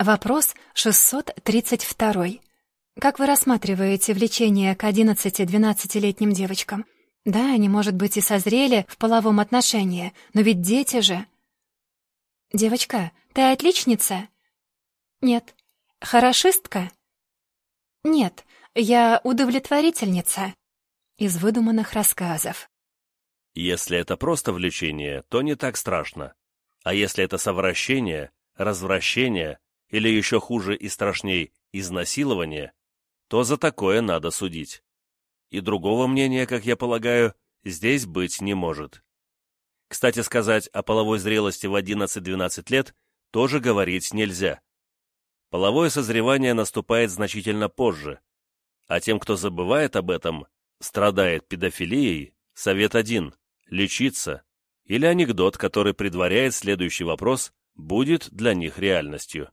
Вопрос 632. Как вы рассматриваете влечение к 11-12-летним девочкам? Да, они, может быть, и созрели в половом отношении, но ведь дети же... Девочка, ты отличница? Нет. Хорошистка? Нет, я удовлетворительница. Из выдуманных рассказов. Если это просто влечение, то не так страшно. А если это совращение, развращение или еще хуже и страшней изнасилование, то за такое надо судить. И другого мнения, как я полагаю, здесь быть не может. Кстати сказать, о половой зрелости в 11-12 лет тоже говорить нельзя. Половое созревание наступает значительно позже, а тем, кто забывает об этом, страдает педофилией, совет один – лечиться, или анекдот, который предваряет следующий вопрос, будет для них реальностью.